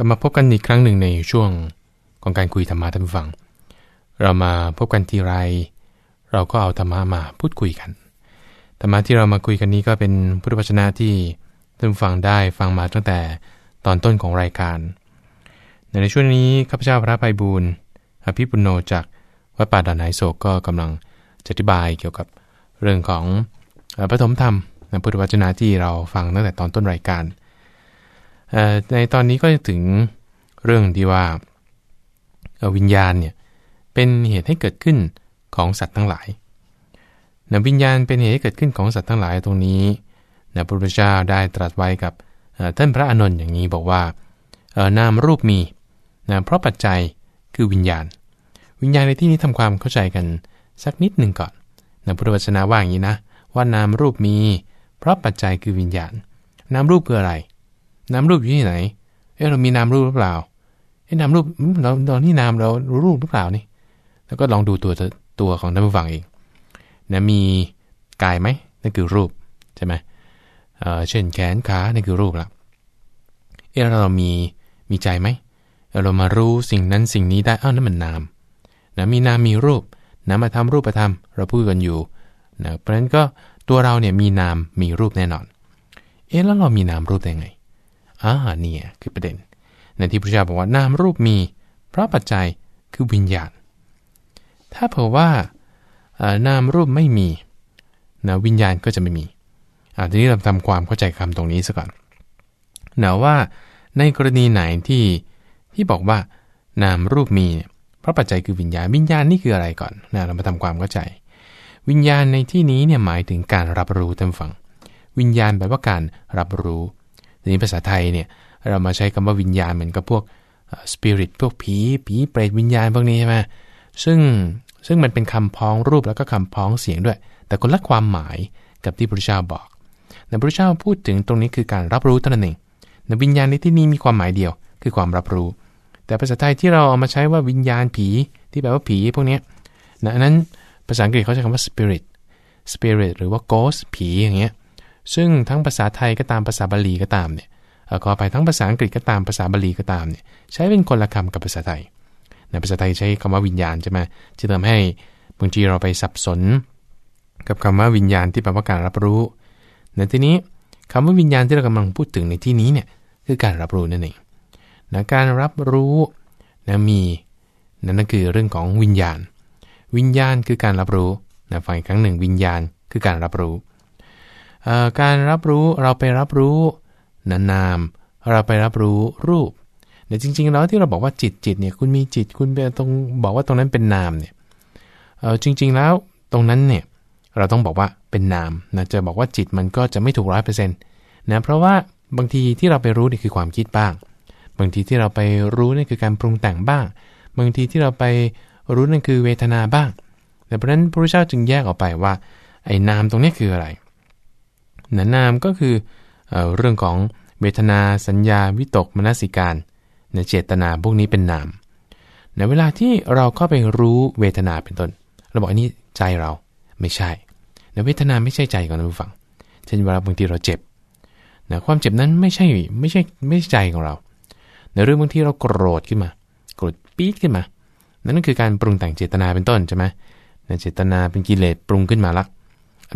ก็มาพบกันอีกครั้งหนึ่งในช่วงของการคุยธรรมะท่านผู้ฟัง เรามาพบกันทีไร เราก็เอาธรรมะมาพูดคุยกันธรรมะที่เรามาคุยกันนี้ก็เป็นพุทธวจนะที่ท่านฟังได้ฟังมาตั้งแต่ตอนต้นของรายการ ในช่วงนี้ข้าพเจ้าพระภัยบูรณ์อภิปุโนจากวัดป่าดอนไหโศกก็กำลังจะอธิบายเกี่ยวกับเรื่องของปฐมธรรมในพุทธวจนะที่เราฟังตั้งแต่ตอนต้นรายการ ในตอนนี้ก็ถึงเรื่องที่ว่าวิญญาณเนี่ยเป็นเหตุให้เกิดขึ้นของสัตว์ทั้งหลายนะวิญญาณเป็นเหตุให้เกิดขึ้นของสัตว์ทั้งหลายตรงนี้นะพระพุทธเจ้าได้ตรัสไว้กับท่านพระอานนท์อย่างนี้บอกว่านามรูปมีนะเพราะปัจจัยคือวิญญาณ วิญญาณในที่นี้ทำความเข้าใจกันสักนิดหนึ่งก่อนนะพุทธวจนะว่าอย่างนี้นะ ว่านามรูปมี เพราะปัจจัยคือวิญญาณ นามรูปคืออะไร นามรูปอยู่ที่ไหน เอ๊ะเรามีนามรูปหรือเปล่าเอ๊ะนามรูปเราตอนที่นามเรารู้รูปหรือเปล่านี่ แล้วก็ลองดูตัวตัวของท่านผู้ฟังเองนะมีกายไหมนั่นคือรูปใช่ไหมเอ่อเช่นแขนขานั่นคือรูปละเอ๊ะเรามีมีใจไหมเรามารู้สิ่งนั้นสิ่งนี้ได้อ้าวนั่นมันนามนะมีนามมีรูปนะมาทำรูปธรรมเราพูดกันอยู่นะเพราะฉะนั้นก็ตัวเราเนี่ยมีนามมีรูปแน่นอน เอ๊ะแล้วเรามีนามรูปได้ไง อ่าเนี่ยคือประเด็น ในที่พระเจ้าบอกว่านามรูปมี เพราะปัจจัยคือวิญญาณ ถ้าเผื่อว่านามรูปไม่มีนะวิญญาณก็จะไม่มีอ่าทีนี้เราทำความเข้าใจคำตรงนี้ซะก่อนนะว่าในกรณีไหนที่ที่บอกว่านามรูปมีเพราะปัจจัยคือวิญญาณ วิญญาณนี่คืออะไรก่อนนะเรามาทำความเข้าใจ วิญญาณในที่นี้เนี่ยหมายถึงการรับรู้ท่านฟัง วิญญาณแปลว่าการรับรู้ ทีนี้ภาษาไทยเนี่ยเรามาใช้คำว่าวิญญาณเหมือนกับพวกสปิริตพวกผีผีเปรตวิญญาณพวกนี้ใช่ไหมซึ่งซึ่งมันเป็นคำพ้องรูปแล้วก็คำพ้องเสียงด้วย แต่คนละความหมายกับที่พระเจ้าบอกแต่พระเจ้าพูดถึงตรงนี้คือการรับรู้เท่านั้นเองในวิญญาณในที่นี้มีความหมายเดียวคือความรับรู้ แต่ภาษาไทยที่เราเอามาใช้ว่าวิญญาณผีที่แปลว่าผีพวกนี้นะนั้นภาษาอังกฤษเขาใช้คำว่า spirit spirit หรือว่า ghost ผีอย่างเงี้ย ซึ่งทั้งภาษาไทยก็ตามภาษาบาลีก็ตามเนี่ยก็ไปทั้งภาษาอังกฤษก็ตามภาษาบาลีก็ตามเนี่ยใช้เป็นคนละคำกับภาษาไทยในภาษาไทยใช้คำว่าวิญญาณใช่ไหมจะทำให้บางทีเราไปสับสน กับคำว่าวิญญาณที่แปลว่าการรับรู้ในที่นี้คำว่าวิญญาณที่เรากำลังพูดถึงในที่นี้เนี่ยคือการรับรู้นั่นเองนะการรับรู้นะมีนั่นก็คือเรื่องของวิญญาณ วิญญาณคือการรับรู้นะฟังอีกครั้งหนึ่งวิญญาณคือการรับรู้ การรับรู้เราไปรับรู้นานามเราไปรับรู้รูปเนี่ยจริงๆแล้วที่เราบอกว่าจิตจิตเนี่ยคุณมีจิตคุณไปตรงบอกว่าตรงนั้นเป็นนามเนี่ยเออจริง ๆแล้วตรงนั้นเนี่ยเราต้องบอกว่าเป็นนามนะจะบอกว่าจิตมันก็จะไม่ถูกร้อยเปอร์เซ็นต์นะเพราะว่าบางทีที่เราไปรู้นี่คือความคิดบ้าง บางทีที่เราไปรู้นี่คือการปรุงแต่งบ้าง บางทีที่เราไปรู้นั่นคือเวทนาบ้าง แต่เพราะนั้นพระพุทธเจ้าจึงแยกออกไปว่าไอ้นามตรงนี้คืออะไร นานามก็คือเอเรื่องของเวทนาสัญญาวิตกมนสิการในเจตนาพวกนี้เป็นนามในเวลาที่เราเข้าไปรู้เวทนาเป็นต้นเราบอกอันนี้ใจเราไม่ใช่ในเวทนาไม่ใช่ใจของเราฟังเช่นเวลาบางทีเราเจ็บนะความเจ็บนั้นไม่ใช่ไม่ใช่ไม่ใช่ใจของเรา ในเรื่องบางทีเราโกรธขึ้นมาโกรธปี๊ดขึ้นมา นั่นคือการปรุงแต่งเจตนาเป็นต้นใช่ไหมในเจตนาเป็นกิเลสปรุงขึ้นมาละ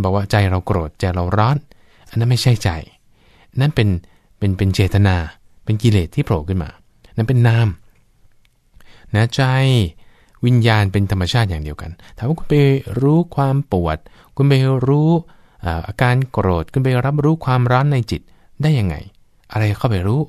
บอกว่าใจเราโกรธใจเราร้อน อันนั้นไม่ใช่ใจ นั่นเป็นเป็นเป็นเจตนา เป็นกิเลสที่โผล่ขึ้นมา นั่นเป็นนามนะใจวิญญาณเป็นธรรมชาติอย่างเดียวกันถ้าว่าคุณไปรู้ความปวด คุณไปรู้อาการโกรธ คุณไปรับรู้ความร้อนในจิตได้ยังไง อะไรเข้าไปรู้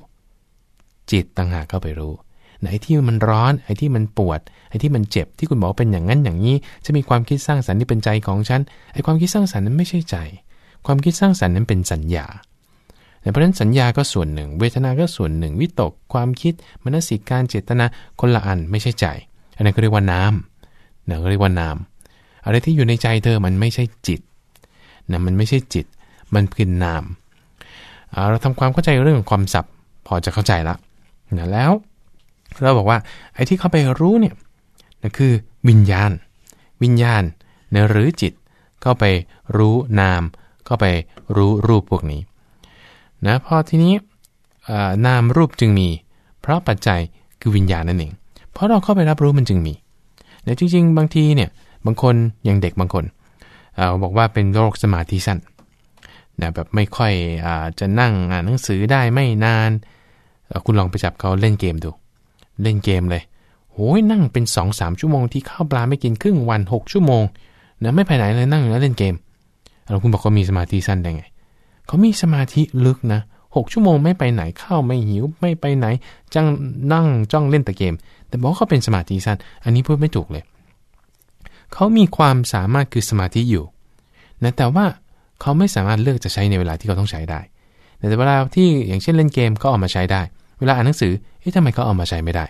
จิตต่างหากเข้าไปรู้ ไหนที่มันร้อน ไอ้ที่มันปวด ไอ้ที่มันเจ็บ ที่คุณบอกเป็นอย่างนั้นอย่างนี้ จะมีความคิดสร้างสรรค์ที่เป็นใจของฉัน ไอ้ความคิดสร้างสรรค์นั้นไม่ใช่ใจ ความคิดสร้างสรรค์นั้นเป็นสัญญาเพราะฉะนั้นสัญญาก็ส่วนหนึ่ง เวทนาก็ส่วนหนึ่ง วิตก ความคิด มนสิการ เจตนา คนละอันไม่ใช่ใจ อันนั้นก็เรียกว่าน้ำเนี่ยก็เรียกว่าน้ำอะไรที่อยู่ในใจเธอมันไม่ใช่จิตนะมันไม่ใช่จิต มันคือนามเราทำความเข้าใจเรื่องของความสับพอจะเข้าใจละนะแล้ว เราบอกว่าไอ้ที่เข้าไปรู้เนี่ยนั่นคือวิญญาณ วิญญาณนะหรือจิตก็ไปรู้นาม ก็ไปรู้รูปพวกนี้นะพอทีนี้นามรูปจึงมี เพราะปัจจัยคือวิญญาณนั่นเอง เพราะเราเข้าไปรับรู้มันจึงมีแต่จริง ๆ บางทีเนี่ยบางคนอย่างเด็กบางคนอบอกว่าเป็นโรคสมาธิสั้นนะแบบไม่ค่อยอจะนั่งอ่านหนังสือได้ไม่นาน คุณลองไปจับเขาเล่นเกมดู เล่นเกมเลยโอ้ยนั่งเป็น2อสชั่วโมงที่ข้าวปลาไม่กินครึ่งวัน 6 ชั่วโมงนะไม่ไปไหนเลยนั่งแล้วเล่นเกม เราคุณบอกเขามีสมาธิสั้นได้ไงเขามีสมาธิลึกนะหกชั่วโมงไม่ไปไหนข้าวไม่หิวไม่ไปไหนจังนั่งจ้องเล่นแต่เกม แต่บอกเขาเป็นสมาธิสั้น อันนี้พูดไม่ถูกเลย เขามีความสามารถคือสมาธิอยู่นะแต่ว่าเขาไม่สามารถเลือกจะใช้ในเวลาที่เขาต้องใช้ได้ แต่เวลาที่อย่างเช่นเล่นเกมก็เอามาใช้ได้ เวลาอ่านหนังสือเอ๊ะทำไมเขาเอามาใช้ไม่ได้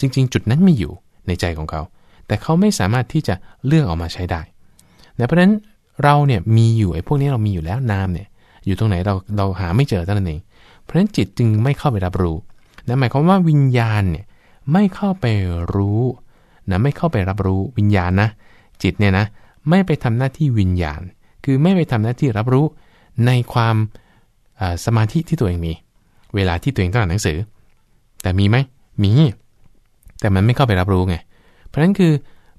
จริง ๆ จุดนั้นไม่อยู่ในใจของเขา แต่เขาไม่สามารถที่จะเลือกออกมาใช้ได้เพราะฉะนั้น เราเนี่ยมีอยู่ไอ้พวกนี้เรามีอยู่แล้วนามเนี่ย อยู่ตรงไหนเราเราหาไม่เจอเท่านั้นเอง เพราะฉะนั้นจิตจึงไม่เข้าไปรับรู้นะหมายความว่าวิญญาณเนี่ยไม่เข้าไปรู้นะไม่เข้าไปรับรู้วิญญาณนะจิตเนี่ยนะไม่ไปทำหน้าที่วิญญาณ คือไม่ไปทำหน้าที่รับรู้ในความสมาธิที่ตัวเองมี เวลาที่ตัวเองต้องอ่านหนังสือ แต่มีไหมมี แต่มันไม่เข้าไปรับรู้ไง เพราะฉะนั้นคือ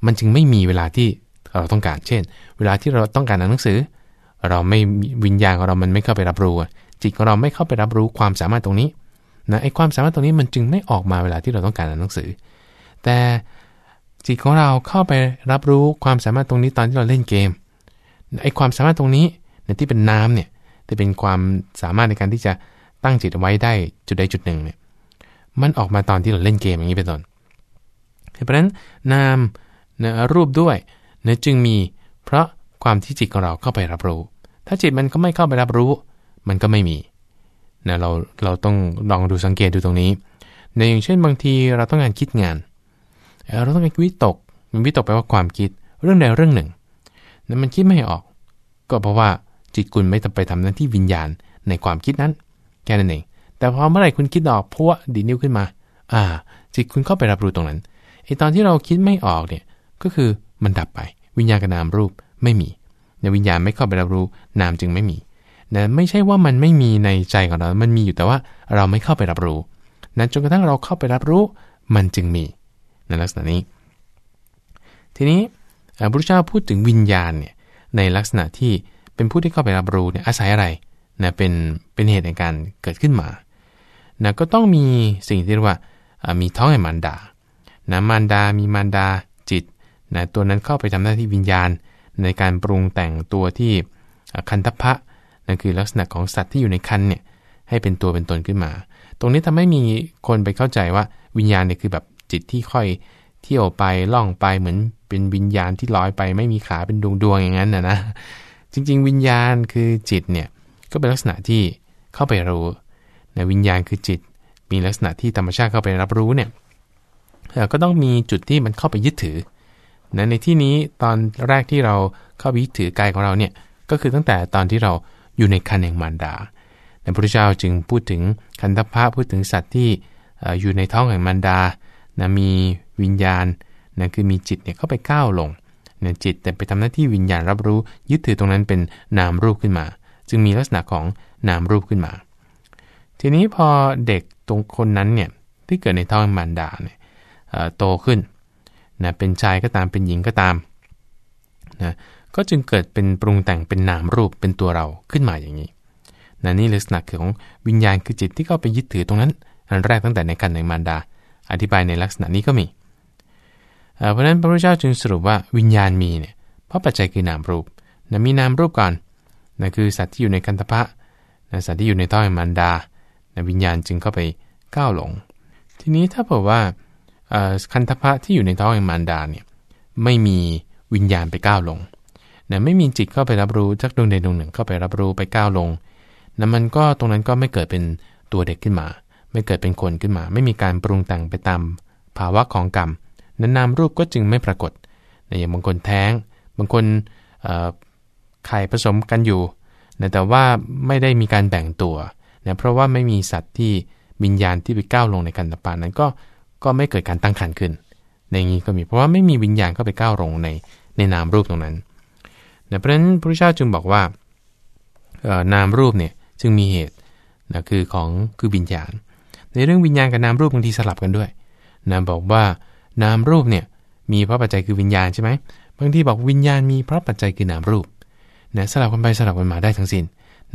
มันจึงไม่มีเวลาที่ เราต้องการ เช่น เวลาที่เราต้องการอ่านหนังสือ เราไม่วิญญาณของเรามันไม่เข้าไปรับรู้ จิตของเราไม่เข้าไปรับรู้ความสามารถตรงนี้นะไอ้ความสามารถตรงนี้มันจึงไม่ออกมาเวลาที่เราต้องการอ่านหนังสือ แต่จิตของเราเข้าไปรับรู้ความสามารถตรงนี้ตอนที่เราเล่นเกมไอ้ความสามารถตรงนี้ในที่เป็นน้ำเนี่ยจะเป็นความสามารถในการที่จะตั้งจิตไว้ได้จุดใดจุดหนึ่งเนี่ยมันออกมาตอนที่เราเล่นเกมอย่างนี้เป็นต้นเพราะฉะนั้นนามนะรูปด้วย นะจึงมีเพราะความที่จิตของเราเข้าไปรับรู้ ถ้าจิตมันก็ไม่เข้าไปรับรู้ มันก็ไม่มีนะเราเราต้องลองดูสังเกตดูตรงนี้ในอย่างเช่นบางทีเราต้องการคิดงาน เราต้องการวิตกมันวิตกแปลว่าความคิดเรื่องใดเรื่องหนึ่งนั้นมันคิดไม่ออก ก็เพราะว่าจิตคุณไม่ไปทำหน้าที่วิญญาณในความคิดนั้นแค่นั้นเองแต่พอเมื่อไหร่คุณคิดออกพวดีนิ้วขึ้นมา อ่า จิตคุณเข้าไปรับรู้ตรงนั้นไอตอนที่เราคิดไม่ออกเนี่ยก็คือ มันดับไป วิญญาณกับนามรูปไม่มีในวิญญาณไม่เข้าไปรับรู้นามจึงไม่มีนะไม่ใช่ว่ามันไม่มีในใจของเรา มันมีอยู่แต่ว่าเราไม่เข้าไปรับรู้นั้นจนกระทั่งเราเข้าไปรับรู้มันจึงมีในลักษณะนี้ ทีนี้พระพุทธเจ้าพูดถึงวิญญาณเนี่ยในลักษณะที่เป็นผู้ที่เข้าไปรับรู้เนี่ยอาศัยอะไรนะเป็นเป็นเหตุในการเกิดขึ้นมานะก็ต้องมีสิ่งที่เรียกว่ามีท้องแห่งมารดานะมารดา มีมารดา นะตัวนั้นเข้าไปทำหน้าที่วิญญาณ ในการปรุงแต่งตัวที่คันทพะนั่นคือลักษณะของสัตว์ที่อยู่ในคันเนี่ยให้เป็นตัวเป็นตนขึ้นมา ตรงนี้ทำให้มีคนไปเข้าใจว่าวิญญาณเนี่ยคือแบบจิตที่ค่อยเที่ยวไปล่องไปเหมือนเป็นวิญญาณที่ลอยไปไม่มีขาเป็นดวงดวงอย่างนั้นนะนะจริง ๆ วิญญาณคือจิตเนี่ยก็เป็นลักษณะที่เข้าไปรู้ในวิญญาณคือจิต มีลักษณะที่ธรรมชาติเข้าไปรับรู้เนี่ยก็ต้องมีจุดที่มันเข้าไปยึดถือ นะในที่นี้ตอนแรกที่เราเข้าไปถือกายของเราเนี่ยก็คือตั้งแต่ตอนที่เราอยู่ในคันแห่งมารดาในพระพุทธเจ้าจึงพูดถึงคันธพะพูดถึงสัตว์ที่อยู่ในท้องแห่งมารดานะมีวิญญาณนะคือมีจิตเนี่ยเข้าไปก้าวลงเนะจิตแต่ไปทำหน้าที่วิญญาณรับรู้ยึดถือตรงนั้นเป็นนามรูปขึ้นมา จึงมีลักษณะของนามรูปขึ้นมา ทีนี้พอเด็กตรงคนนั้นเนี่ยที่เกิดในท้องมารดาเนี่ยโตขึ้น นะเป็นชายก็ตามเป็นหญิงก็ตามนะก็จึงเกิดเป็นปรุงแต่งเป็นนามรูปเป็นตัวเราขึ้นมาอย่างนี้นะนี่ลักษณะของวิญญาณคือจิตที่เข้าไปยึดถือตรงนั้น อันแรกตั้งแต่ในคันในมารดา อธิบายในลักษณะนี้ก็มี เพราะนั้นพระพุทธเจ้าจึงสรุปว่าวิญญาณมีเนี่ยเพราะปัจจัยคือนามรูปนะมีนามรูปก่อนนะคือสัตว์ที่อยู่ในคันธพะนะสัตว์ที่อยู่ในท้องมันดานะวิญญาณจึงเข้าไปก้าวหลง ทีนี้ถ้าบอกว่า คันธพะที่อยู่ในท้องมันดาเนี่ยไม่มีวิญญาณไปก้าวลงนะไม่มีจิตเข้าไปรับรู้จักดวงใดดวงหนึ่งเข้าไปรับรู้ไปก้าวลงนะมันก็ตรงนั้นก็ไม่เกิดเป็นตัวเด็กขึ้นมา ไม่เกิดเป็นคนขึ้นมา ไม่มีการปรุงแต่งไปตามภาวะของกรรมนั้นนามรูปก็จึงไม่ปรากฏนอย่างบางคนแท้ง บางคนไข่ผสมกันอยู่แต่ว่าไม่ได้มีการแบ่งตัวนะเพราะว่าไม่มีสัตว์ที่วิญญาณที่ไปก้าวลงในกันตปานั้นก็ ก็ไม่เกิดการตั้งครรภ์ขึ้น ในนี้ก็มีเพราะว่าไม่มีวิญญาณเข้าไปก้าวลงในในนามรูปตรงนั้นเพราะฉะนั้นพระเจ้าจึงบอกว่านามรูปเนี่ยจึงมีเหตุนะคือของคือวิญญาณ ในเรื่องวิญญาณกับนามรูปบางทีสลับกันด้วยนะบอกว่านามรูปเนี่ยมีเพราะปัจจัยคือวิญญาณใช่ไหมบางทีบอกวิญญาณมีเพราะปัจจัยคือนามรูปนะสลับกันไปสลับกันมาได้ทั้งสิน้น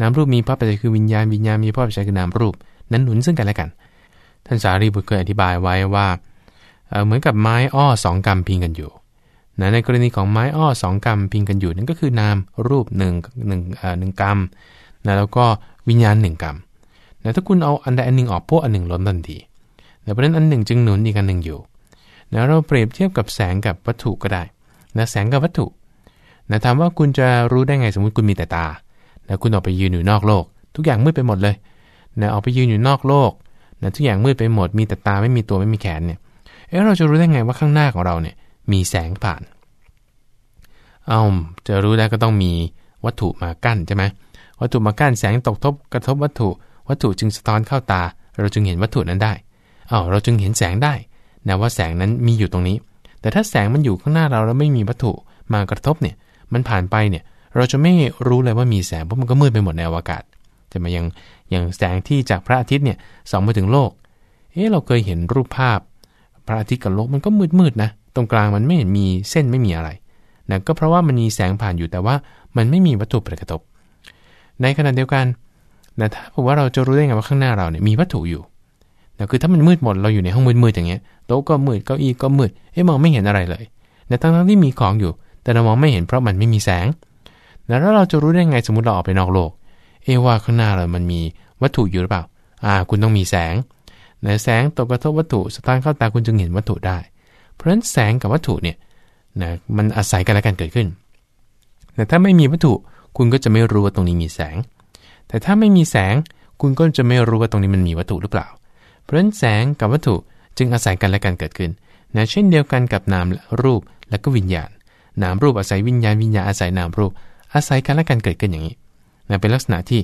นามรูปมีเพราะปัจจัยคือวิญญาณวิญญาณมีเพราะปัจจัยคือนามรูป นั้นหนุนซึ่งกันและกัน ท่านสารีบุตรเคยอธิบายไว้ว่าเหมือนกับไม้อ้อสองกำพิงกันอยู่นะในกรณีของไม้อ้อสองกำพิงกันอยู่นั่นก็คือนามรูปหนึ่งหนึ่งหนึ่งกรรมนะแล้วก็วิญญาณหนึ่งกรรมนะถ้าคุณเอาอันใดอันหนึ่งออกพวกอันหนึ่งล้นทันทีนะเพราะฉะนั้นอันหนึ่งจึงหนุนอีกอันหนึ่งอยู่นะเราเปรียบเทียบกับแสงกับวัตถุก็ได้นะแสงกับวัตถุนะถามว่าคุณจะรู้ได้ไงสมมุติคุณมีแต่ตานะคุณออกไปยืนอยู่นอกโลก ทุกอย่างมืดไปหมดเลยนะออกไปยืนอยู่นอกโลก นะทุกอย่างมืดไปหมดมีแต่ตาไม่มีตัวไม่มีแขนเนี่ยเอ๊ะเราจะรู้ได้ไงว่าข้างหน้าของเราเนี่ยมีแสงผ่าน เอาจะรู้ได้ก็ต้องมีวัตถุมากั้นใช่ไหมวัตถุมากั้นแสงตกทบกระทบวัตถุ วัตถุจึงสะท้อนเข้าตา เราจึงเห็นวัตถุนั้นได้เอาเราจึงเห็นแสงได้นะว่าแสงนั้นมีอยู่ตรงนี้ แต่ถ้าแสงมันอยู่ข้างหน้าเราแล้วไม่มีวัตถุมากระทบเนี่ยมันผ่านไปเนี่ยเราจะไม่รู้เลยว่ามีแสงเพราะมันก็มืดไปหมดในอวกาศจะมายัง อย่างแสงที่จากพระอาทิตย์เนี่ยส่องมาถึงโลก เอ๊ะเราเคยเห็นรูปภาพ พระอาทิตย์กับโลกมันก็มืดๆนะ ตรงกลางมันไม่เห็นมีเส้นไม่มีอะไรนะก็เพราะว่ามันมีแสงผ่านอยู่แต่ว่ามันไม่มีวัตถุประกระทบ ในขณะเดียวกันนะถ้าผมว่าเราจะรู้ได้ไงว่าข้างหน้าเราเนี่ยมีวัตถุอยู่นะคือถ้ามันมืดหมดเราอยู่ในห้องมืดๆอย่างเงี้ยโต๊ะก็มืดเก้าอี้ก็มืดเอ๊ะมองไม่เห็นอะไรเลยนะทั้งๆที่มีของอยู่ แต่เรามองไม่เห็นเพราะมันไม่มีแสงแล้วเราจะรู้ได้ไงสมมติเราออกไปนอกโลก เอว่าข้างหน้าเรามันมี วัตถุอยู่หรือเปล่า อ่า คุณต้องมีแสงนะแสงตกกระทบวัตถุสตางเข้าตาคุณจึงเห็นวัตถุได้ เพราะฉะนั้นแสงกับวัตถุเนี่ยนะมันอาศัยกันและกันเกิดขึ้น แต่ถ้าไม่มีวัตถุคุณก็จะไม่รู้ว่าตรงนี้มีแสง แต่ถ้าไม่มีแสงคุณก็จะไม่รู้ว่าตรงนี้มันมีวัตถุหรือเปล่า เพราะฉะนั้นแสงกับวัตถุจึงอาศัยกันและกันเกิดขึ้นนะเช่นเดียวกันกับนามรูปและก็วิญญาณ นามรูปอาศัยวิญญาณวิญญาณอาศัยนามรูป อาศัยกันและกันเกิดขึ้นอย่างนี้นะเป็นลักษณะที่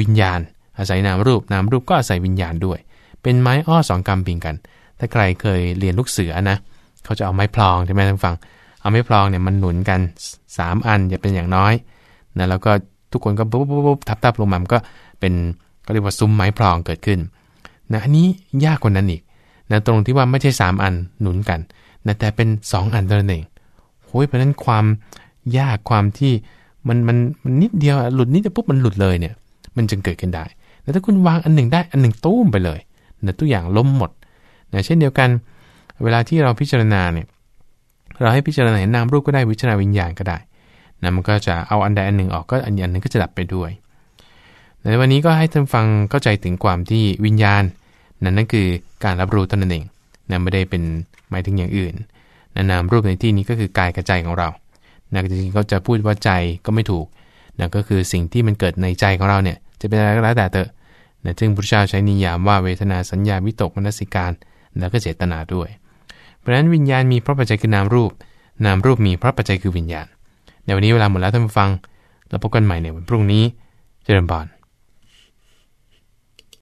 วิญญาณ อาศัยนามรูปนามรูปก็อาศัยวิญญาณด้วย เป็นไม้อ้อสองกำพิงกัน ถ้าใครเคยเรียนลูกเสือนะเขาจะเอาไม้พลองใช่ไหมท่านฟัง เอาไม้พลองเนี่ยมันหนุนกัน 3 อันจะเป็นอย่างน้อยนะแล้วก็ทุกคนก็ปุ๊บปุ๊บปุ๊บทับทับลงมามันก็เป็นก็เรียกว่าซุ้มไม้พลองเกิดขึ้นนะอันนี้ยากกว่านั้นอีกนะตรงที่ว่าไม่ใช่ 3 อันหนุนกันนะแต่เป็น 2 อันเท่านั้นเองโอ้ยเพราะนั้นความยากความที่มันมันมันนิดเดียวหลุดนิดเดียวปุ๊บมันหลุดเลยเนี่ย มันจึงเกิดขึ้นได้ แต่ถ้าคุณวางอันหนึ่งได้อันหนึ่งตุ้มไปเลยนะทุกอย่างล้มหมดนะเช่นเดียวกัน เวลาที่เราพิจารณาเนี่ยเราให้พิจารณาเห็นนามรูปก็ได้วิจารณาวิญญาณก็ได้นะมันก็จะเอาอันใดอันหนึ่งออกก็อันอันนึงก็จะดับไปด้วยในวันนี้ก็ให้ท่านฟังเข้าใจถึงความที่วิญญาณ นั่นนั่นคือการรับรู้ตนเองนะไม่ได้เป็นหมายถึงอย่างอื่นนะนามรูปในที่นี้ก็คือกายกับใจของเรานะจริงๆเขาจะพูดว่าใจก็ไม่ถูกนะก็คือสิ่งที่มันเกิดในใจของเราเนี่ย จะเป็นอะไรก็แล้วแต่เถอะนะซึ่งพระเจ้าใช้นิยามว่าเวทนาสัญญาวิตกมนสิการ แล้วก็เจตนาด้วย เพราะฉะนั้นวิญญาณมีพระปัจจัยคือนามรูป นามรูปมีพระปัจจัยคือวิญญาณ ในวันนี้เวลาหมดแล้วท่านผู้ฟัง แล้วพบกันใหม่ในวันพรุ่งนี้ เจริญพร